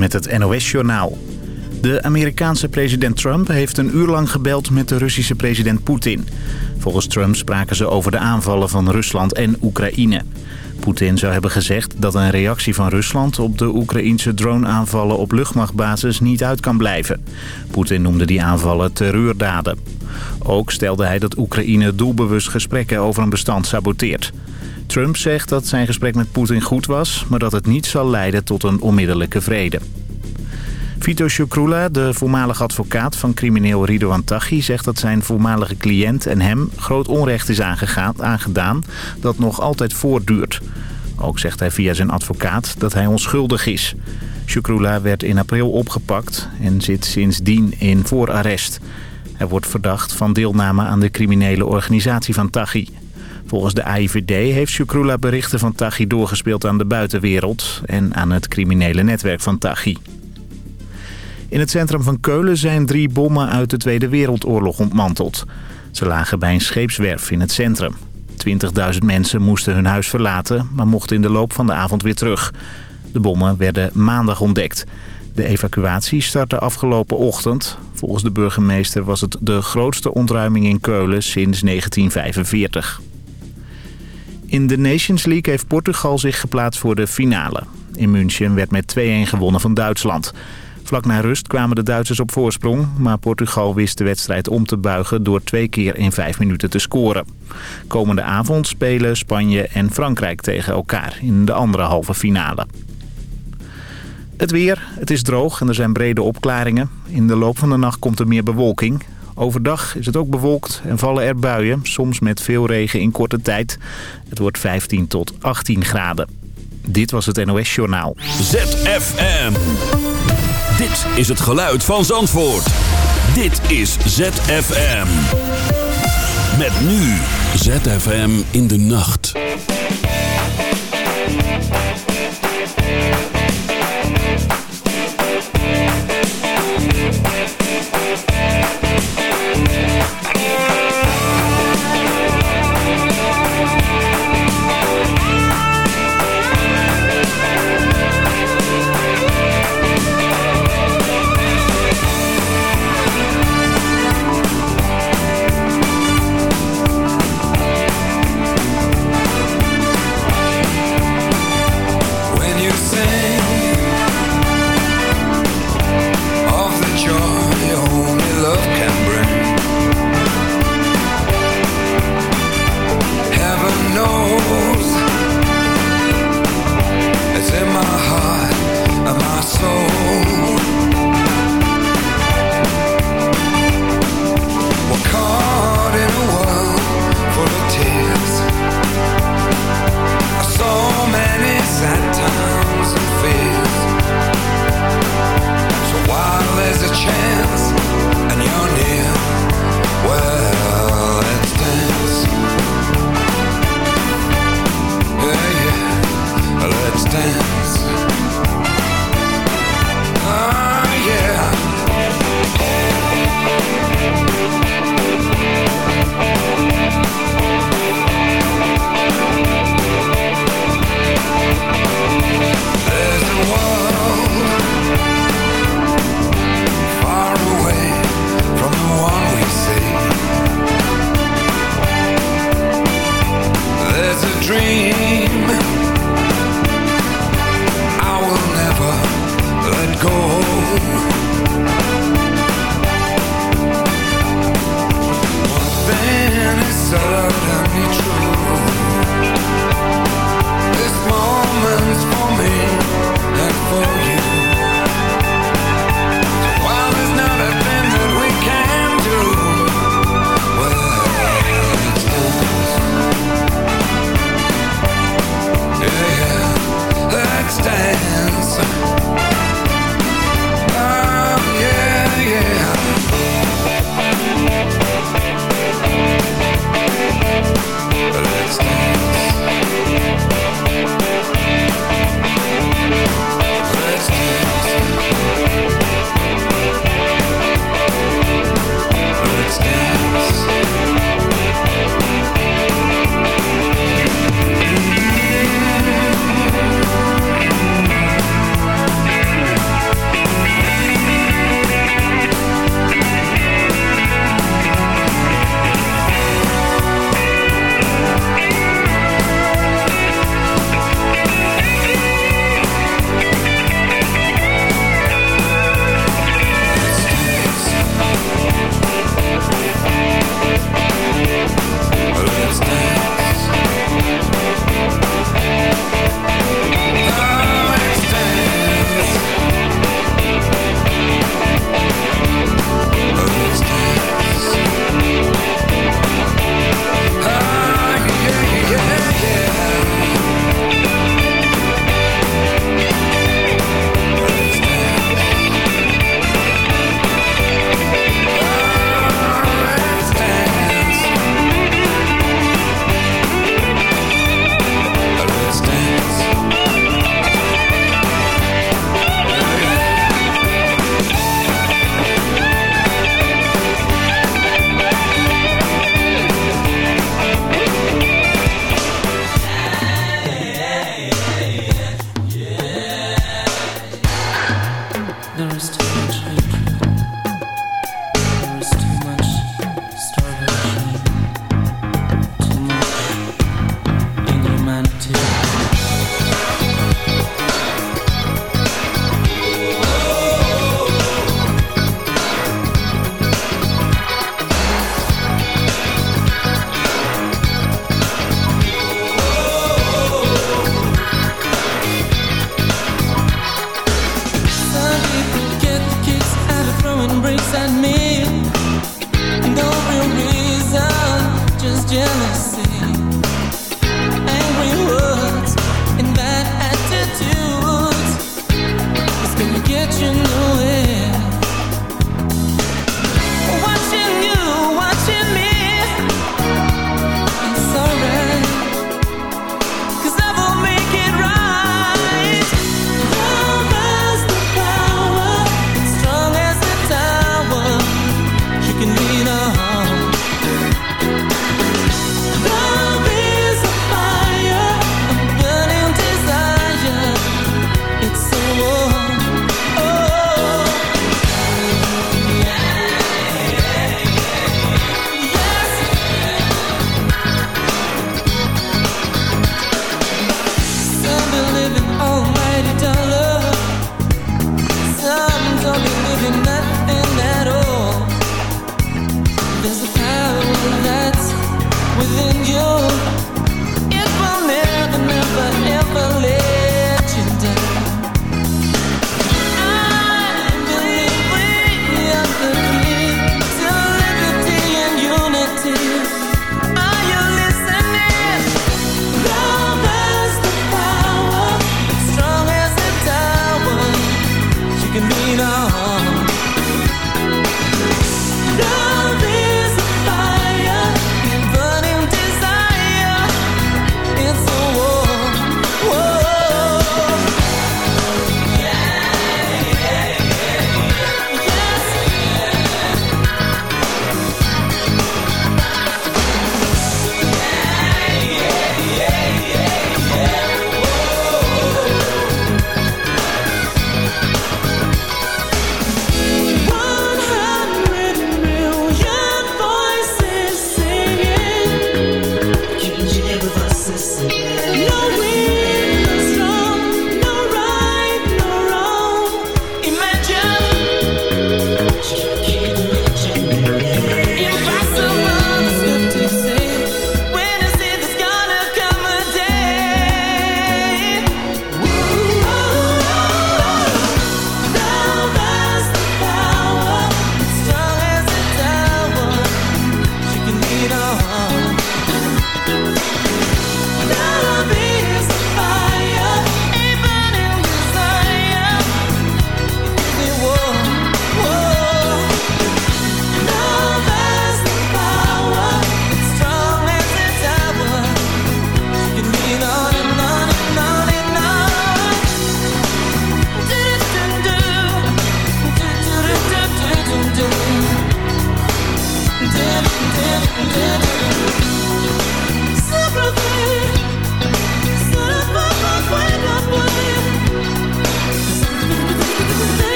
met het NOS-journaal. De Amerikaanse president Trump heeft een uur lang gebeld met de Russische president Poetin. Volgens Trump spraken ze over de aanvallen van Rusland en Oekraïne. Poetin zou hebben gezegd dat een reactie van Rusland op de Oekraïnse droneaanvallen op luchtmachtbasis niet uit kan blijven. Poetin noemde die aanvallen terreurdaden. Ook stelde hij dat Oekraïne doelbewust gesprekken over een bestand saboteert. Trump zegt dat zijn gesprek met Poetin goed was... maar dat het niet zal leiden tot een onmiddellijke vrede. Vito Shukrula, de voormalige advocaat van crimineel Ridouan Taghi... zegt dat zijn voormalige cliënt en hem groot onrecht is aangedaan... dat nog altijd voortduurt. Ook zegt hij via zijn advocaat dat hij onschuldig is. Shukrula werd in april opgepakt en zit sindsdien in voorarrest. Hij wordt verdacht van deelname aan de criminele organisatie van Taghi. Volgens de AIVD heeft Shukrula berichten van Taghi doorgespeeld aan de buitenwereld... en aan het criminele netwerk van Taghi. In het centrum van Keulen zijn drie bommen uit de Tweede Wereldoorlog ontmanteld. Ze lagen bij een scheepswerf in het centrum. 20.000 mensen moesten hun huis verlaten, maar mochten in de loop van de avond weer terug. De bommen werden maandag ontdekt. De evacuatie startte afgelopen ochtend. Volgens de burgemeester was het de grootste ontruiming in Keulen sinds 1945. In de Nations League heeft Portugal zich geplaatst voor de finale. In München werd met 2-1 gewonnen van Duitsland. Vlak na rust kwamen de Duitsers op voorsprong... maar Portugal wist de wedstrijd om te buigen door twee keer in vijf minuten te scoren. Komende avond spelen Spanje en Frankrijk tegen elkaar in de andere halve finale. Het weer, het is droog en er zijn brede opklaringen. In de loop van de nacht komt er meer bewolking. Overdag is het ook bewolkt en vallen er buien, soms met veel regen in korte tijd. Het wordt 15 tot 18 graden. Dit was het NOS Journaal. ZFM. Dit is het geluid van Zandvoort. Dit is ZFM. Met nu ZFM in de nacht.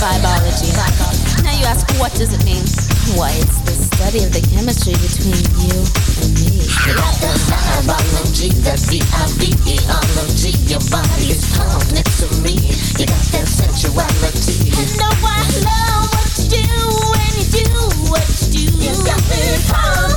Vibology. Now you ask, what does it mean? Why, it's the study of the chemistry between you and me. The vibology, that V-I-V-E-ology. Your body is next to me. You got that sensuality. I know I love what you do when you do what you do. You got me calm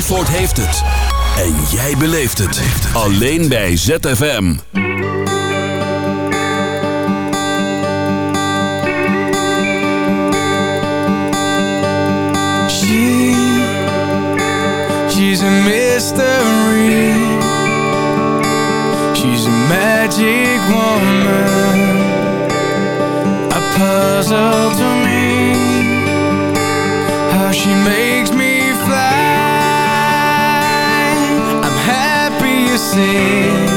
Zandvoort heeft het. En jij beleeft het. Alleen bij ZFM. She, she's a mystery. She's a magic woman, a puzzle to me. How she makes me see.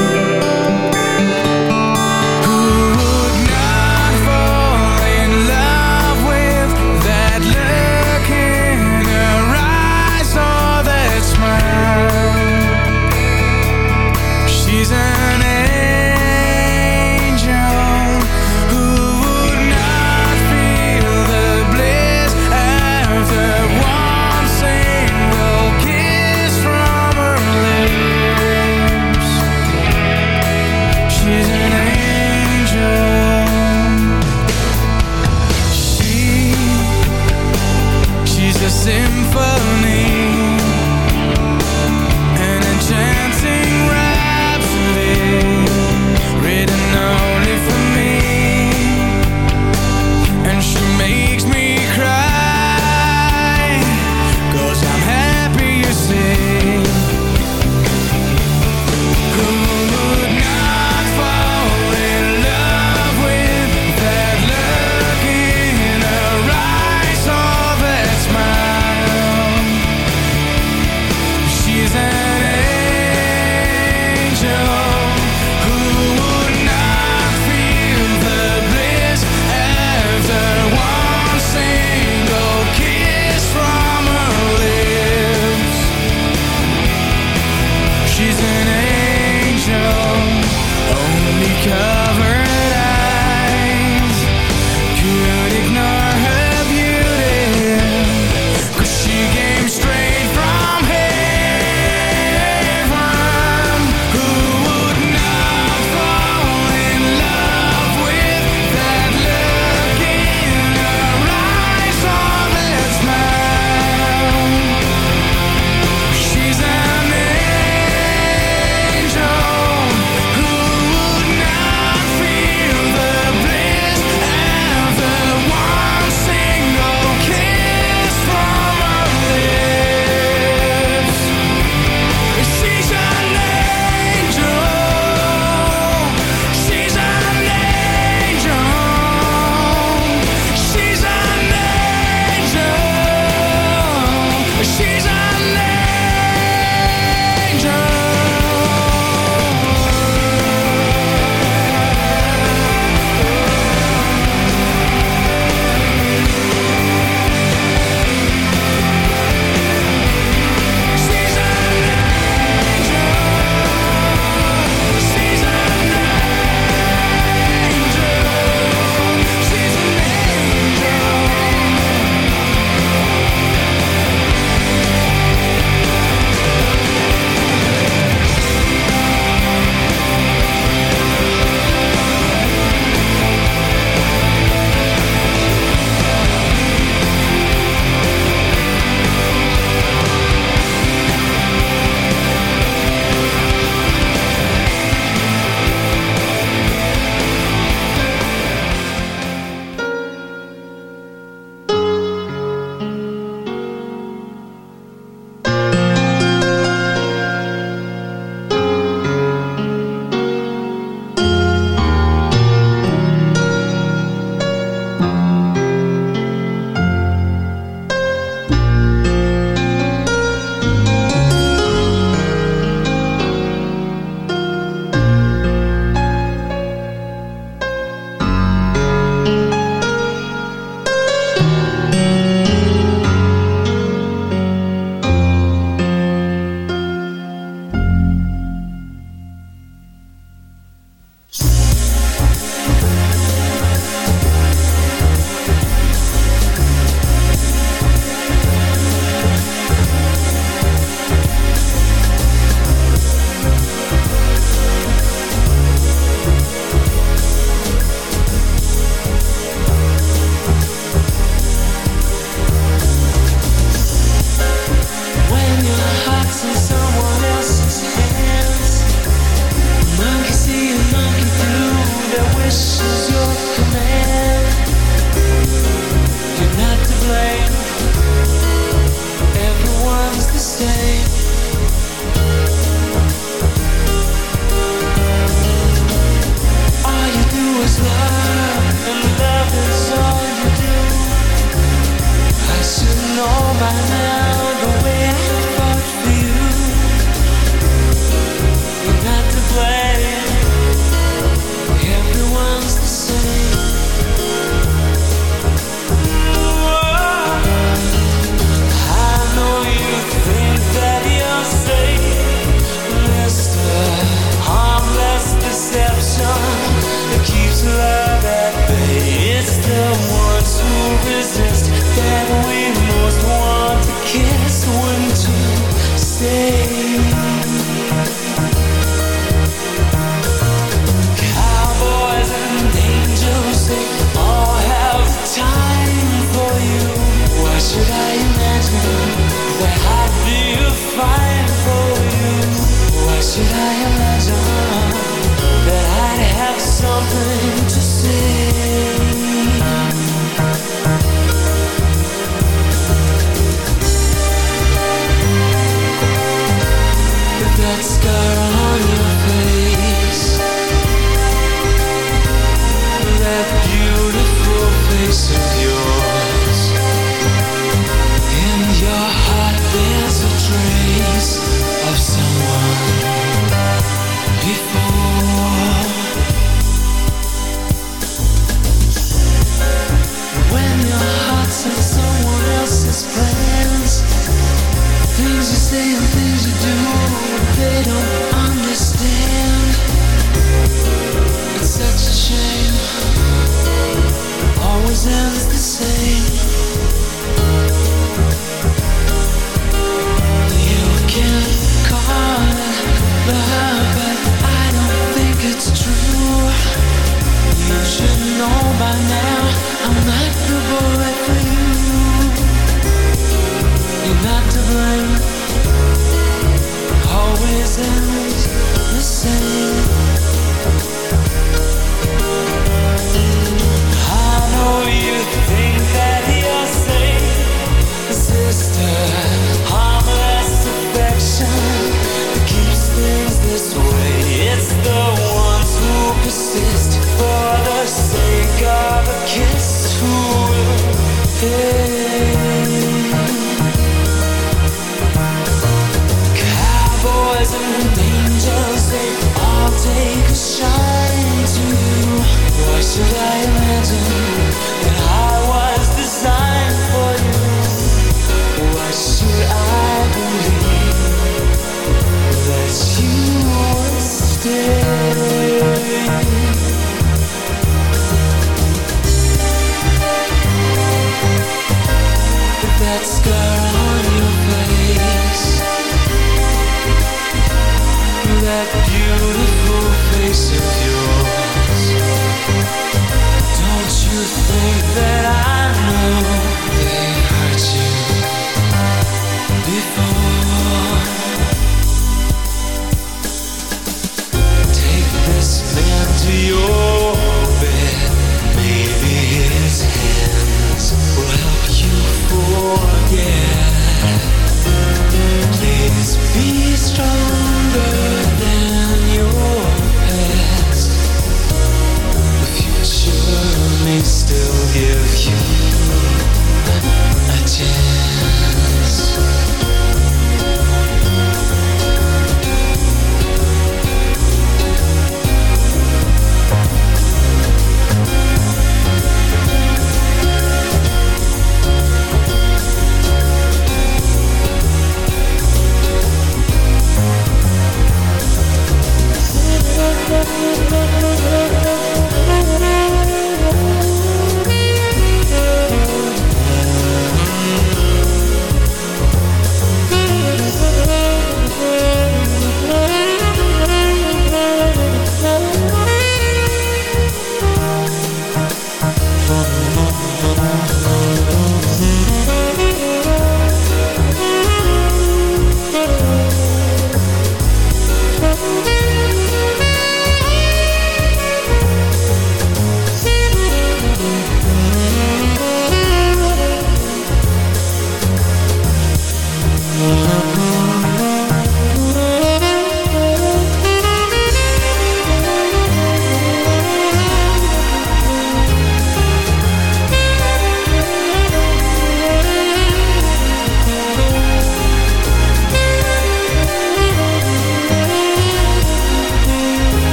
disappear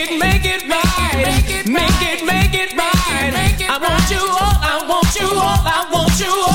it, make it right. Make it, make it make it right. I want you all, I want you all, I want you all.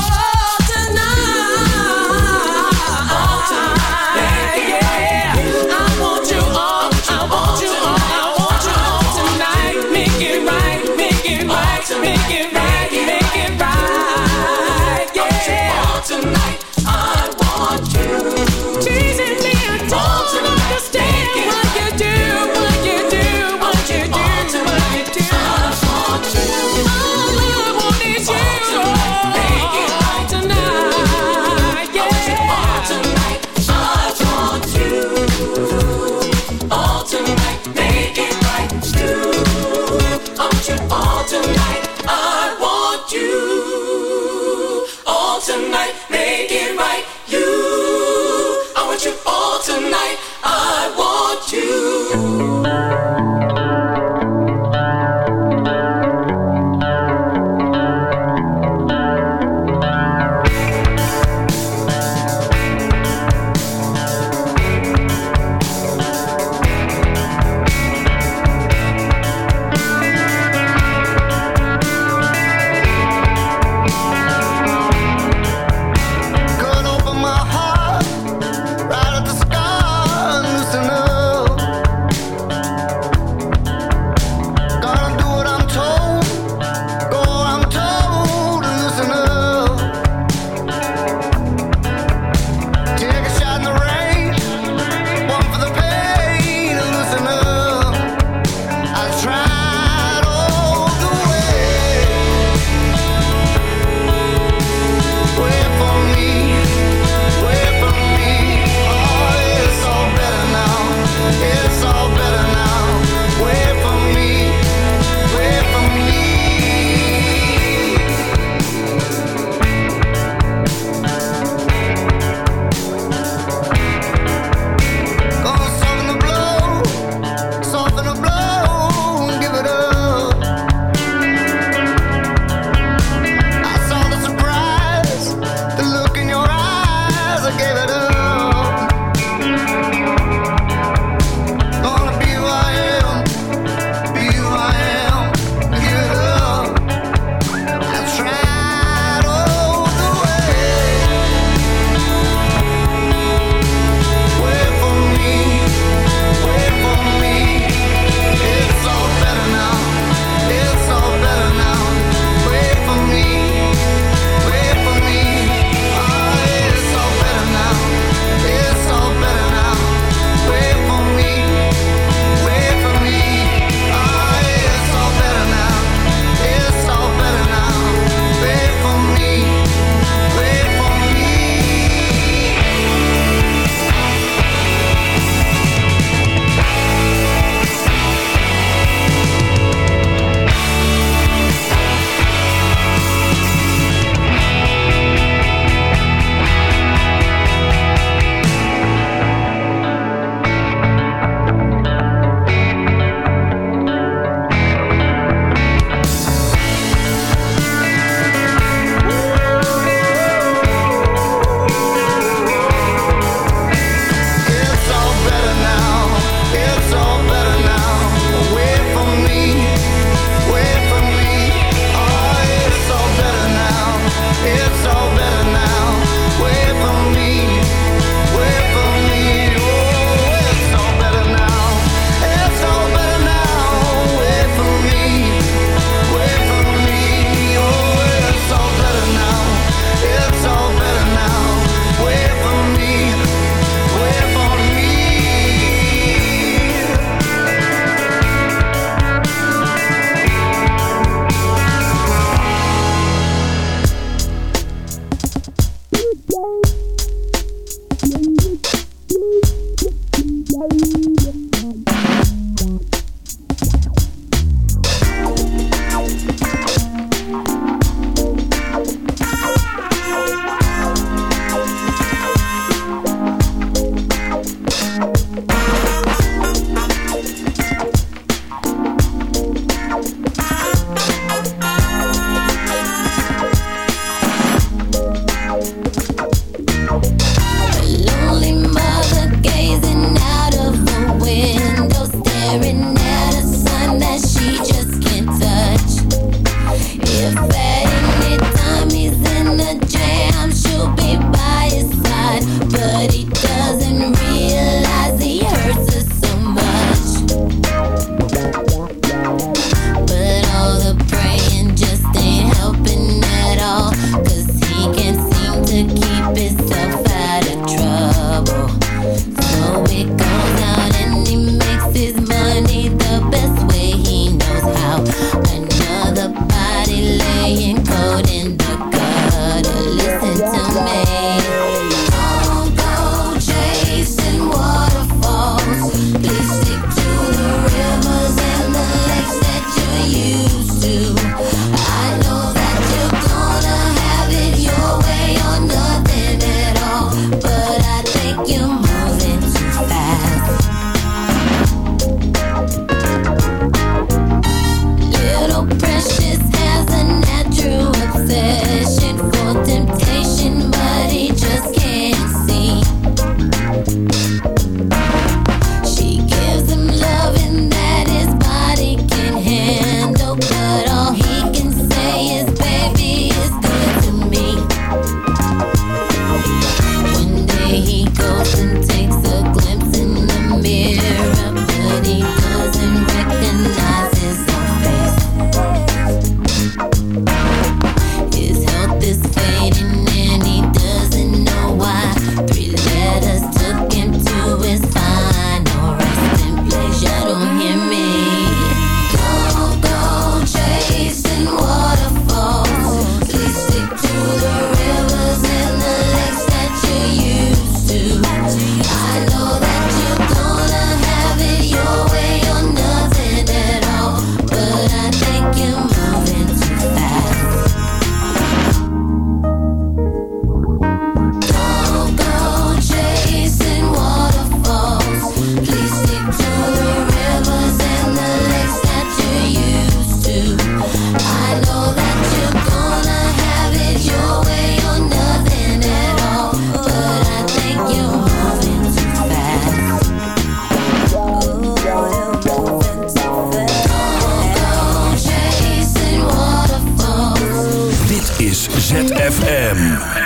ZFM.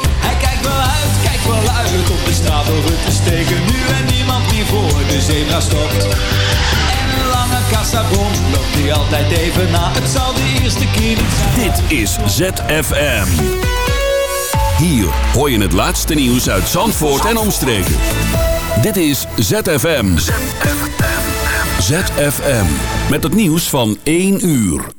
Hij kijkt wel uit, kijkt wel uit op de straat over te steken, nu en niemand meer voor de zebra stopt. En een lange kassabon loopt hij altijd even na, het zal de eerste keer niet zijn. Dit is ZFM. Hier hoor je het laatste nieuws uit Zandvoort en omstreken. Dit is ZFM. ZFM. Met het nieuws van 1 uur.